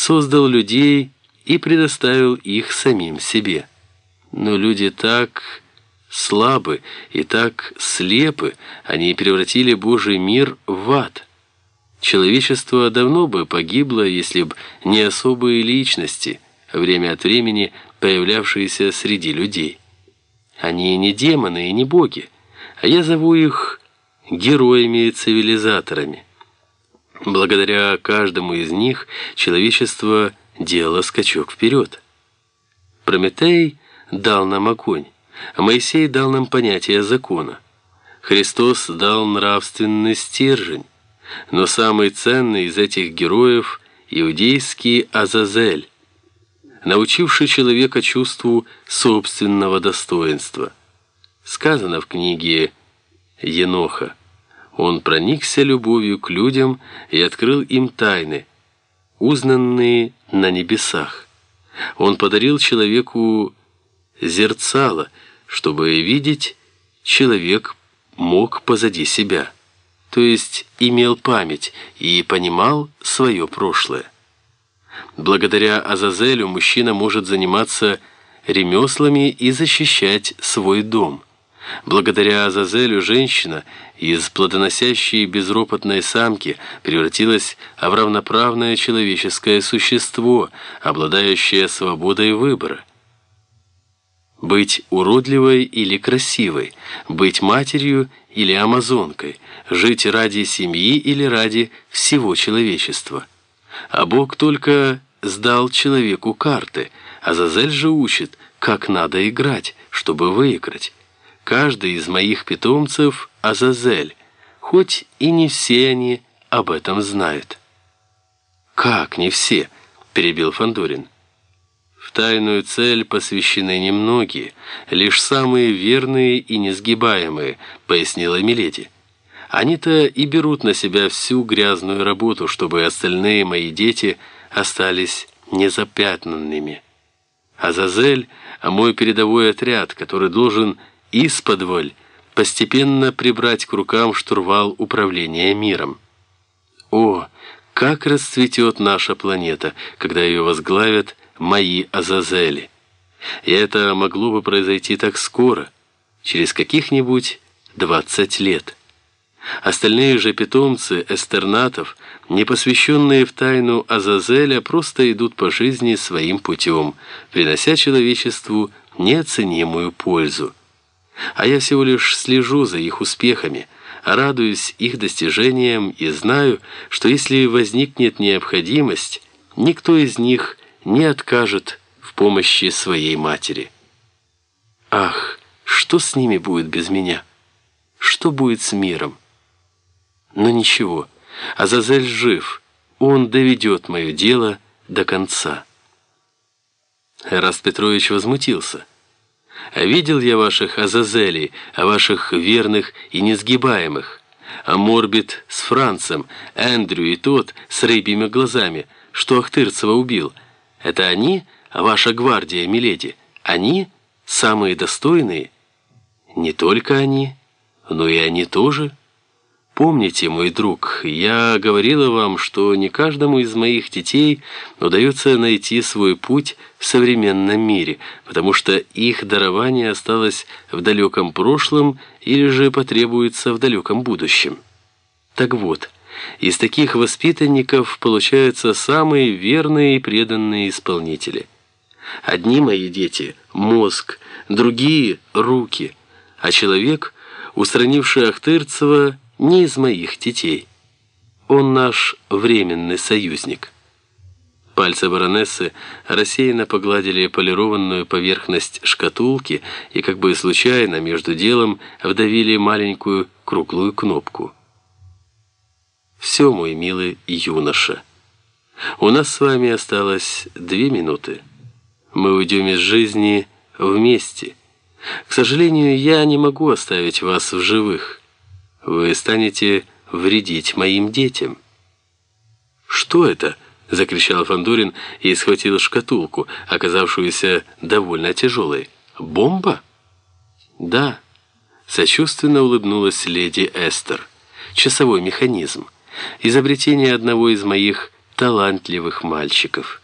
создал людей и предоставил их самим себе. Но люди так слабы и так слепы, они превратили Божий мир в ад. Человечество давно бы погибло, если б не особые личности, время от времени появлявшиеся среди людей. Они не демоны и не боги, а я зову их героями-цивилизаторами. Благодаря каждому из них человечество делало скачок вперед. Прометей дал нам огонь, а Моисей дал нам понятие закона. Христос дал нравственный стержень, но самый ценный из этих героев – иудейский Азазель, научивший человека чувству собственного достоинства. Сказано в книге Еноха. Он проникся любовью к людям и открыл им тайны, узнанные на небесах. Он подарил человеку зерцало, чтобы видеть, человек мог позади себя, то есть имел память и понимал свое прошлое. Благодаря Азазелю мужчина может заниматься ремеслами и защищать свой дом. Благодаря Азазелю женщина из плодоносящей безропотной самки превратилась в равноправное человеческое существо, обладающее свободой выбора. Быть уродливой или красивой, быть матерью или амазонкой, жить ради семьи или ради всего человечества. А Бог только сдал человеку карты, а Зазель же учит, как надо играть, чтобы выиграть. Каждый из моих питомцев – Азазель, хоть и не все они об этом знают. «Как не все?» – перебил Фандорин. В тайную цель посвящены немногие, лишь самые верные и несгибаемые, пояснила Миледи. Они-то и берут на себя всю грязную работу, чтобы остальные мои дети остались незапятнанными. Азазель, мой передовой отряд, который должен исподволь постепенно прибрать к рукам штурвал управления миром. О, как расцветет наша планета, когда ее возглавят мои Азазели. И это могло бы произойти так скоро, через каких-нибудь 20 лет. Остальные же питомцы эстернатов, не посвященные в тайну Азазеля, просто идут по жизни своим путем, принося человечеству неоценимую пользу. А я всего лишь слежу за их успехами, радуюсь их достижениям и знаю, что если возникнет необходимость, никто из них не откажет в помощи своей матери. Ах, что с ними будет без меня? Что будет с миром? Но ничего, Азазель жив, он доведет мое дело до конца. Раст Петрович возмутился. «А видел я ваших Азазелей, а ваших верных и несгибаемых, а Морбит с Францем, Эндрю и тот с рыбьими глазами, что Ахтырцева убил — это они, ваша гвардия, миледи? Они самые достойные? Не только они, но и они тоже. Помните, мой друг, я говорила вам, что не каждому из моих детей удается найти свой путь в современном мире, потому что их дарование осталось в далеком прошлом или же потребуется в далеком будущем. Так вот, из таких воспитанников получаются самые верные и преданные исполнители. Одни мои дети – мозг, другие – руки, а человек, устранивший Ахтырцева, не из моих детей. Он наш временный союзник». Пальцы баронессы рассеянно погладили полированную поверхность шкатулки и как бы случайно между делом вдавили маленькую круглую кнопку. Все, мой милый юноша. У нас с вами осталось две минуты. Мы уйдем из жизни вместе. К сожалению, я не могу оставить вас в живых. Вы станете вредить моим детям. Что это? закричал Фандорин и схватил шкатулку, оказавшуюся довольно тяжелой. Бомба? Да. Сочувственно улыбнулась леди Эстер. Часовой механизм изобретение одного из моих талантливых мальчиков.